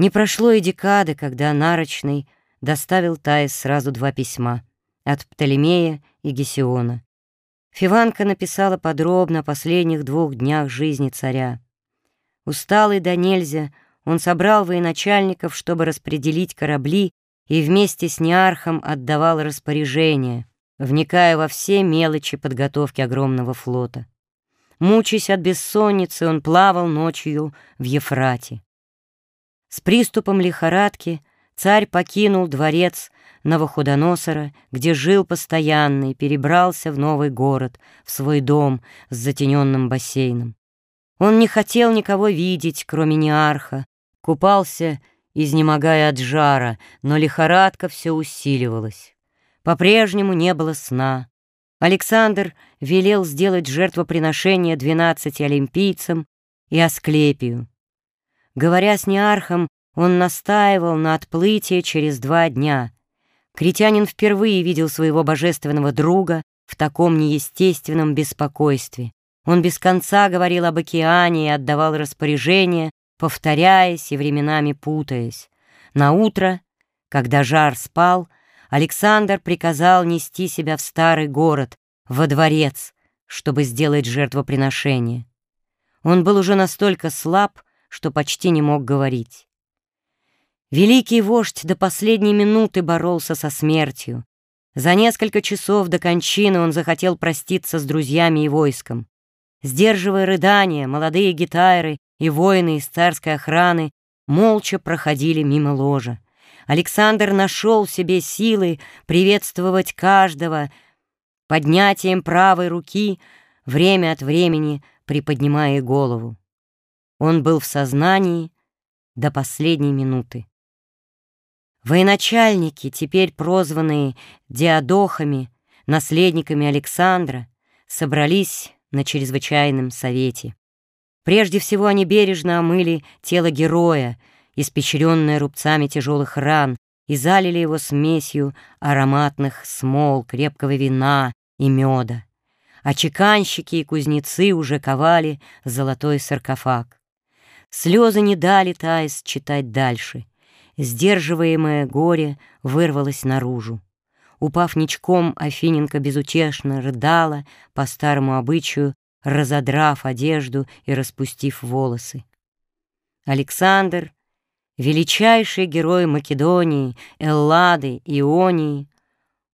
Не прошло и декады, когда Нарочный доставил Таис сразу два письма от Птолемея и Гесиона. Фиванка написала подробно о последних двух днях жизни царя. Усталый до нельзя, он собрал военачальников, чтобы распределить корабли, и вместе с Неархом отдавал распоряжения, вникая во все мелочи подготовки огромного флота. Мучаясь от бессонницы, он плавал ночью в Ефрате. С приступом лихорадки царь покинул дворец Новохудоносора, где жил постоянно и перебрался в новый город, в свой дом с затененным бассейном. Он не хотел никого видеть, кроме Неарха, купался, изнемогая от жара, но лихорадка все усиливалась. По-прежнему не было сна. Александр велел сделать жертвоприношение двенадцати олимпийцам и Асклепию. Говоря с Неархом, он настаивал на отплытии через два дня — Критянин впервые видел своего божественного друга в таком неестественном беспокойстве. Он без конца говорил об океане и отдавал распоряжения, повторяясь и временами путаясь. На утро, когда жар спал, Александр приказал нести себя в старый город, во дворец, чтобы сделать жертвоприношение. Он был уже настолько слаб, что почти не мог говорить. Великий вождь до последней минуты боролся со смертью. За несколько часов до кончины он захотел проститься с друзьями и войском. Сдерживая рыдания, молодые гитары и воины из царской охраны молча проходили мимо ложа. Александр нашел себе силы приветствовать каждого поднятием правой руки, время от времени приподнимая голову. Он был в сознании до последней минуты. Военачальники, теперь прозванные диадохами, наследниками Александра, собрались на чрезвычайном совете. Прежде всего они бережно омыли тело героя, испещренное рубцами тяжелых ран, и залили его смесью ароматных смол, крепкого вина и меда. А чеканщики и кузнецы уже ковали золотой саркофаг. Слезы не дали Таис читать дальше — Сдерживаемое горе вырвалось наружу. Упав ничком, Афиненко безутешно рыдала, по старому обычаю, разодрав одежду и распустив волосы. Александр, величайший герой Македонии, Эллады, Ионии,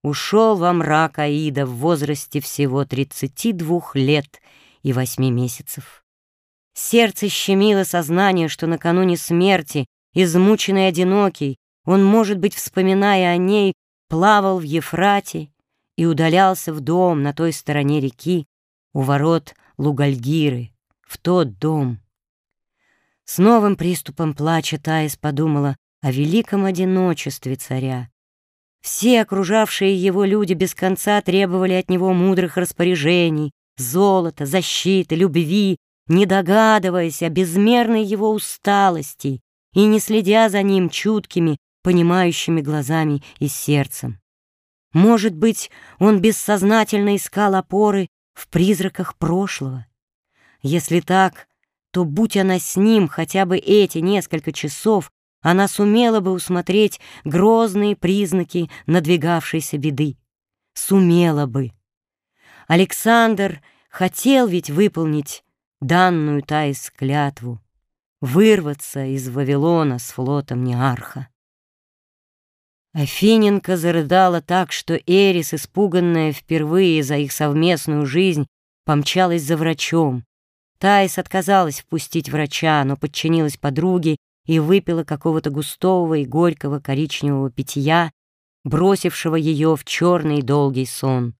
ушел во мрак Аида в возрасте всего 32 лет и 8 месяцев. Сердце щемило сознание, что накануне смерти Измученный одинокий, он, может быть, вспоминая о ней, плавал в Ефрате и удалялся в дом на той стороне реки, у ворот Лугальгиры, в тот дом. С новым приступом плача Таис подумала о великом одиночестве царя. Все окружавшие его люди без конца требовали от него мудрых распоряжений, золота, защиты, любви, не догадываясь о безмерной его усталости и не следя за ним чуткими, понимающими глазами и сердцем. Может быть, он бессознательно искал опоры в призраках прошлого. Если так, то, будь она с ним хотя бы эти несколько часов, она сумела бы усмотреть грозные признаки надвигавшейся беды. Сумела бы. Александр хотел ведь выполнить данную Таис клятву вырваться из Вавилона с флотом Неарха. Афиненко зарыдала так, что Эрис, испуганная впервые за их совместную жизнь, помчалась за врачом. Таис отказалась впустить врача, но подчинилась подруге и выпила какого-то густого и горького коричневого питья, бросившего ее в черный долгий сон.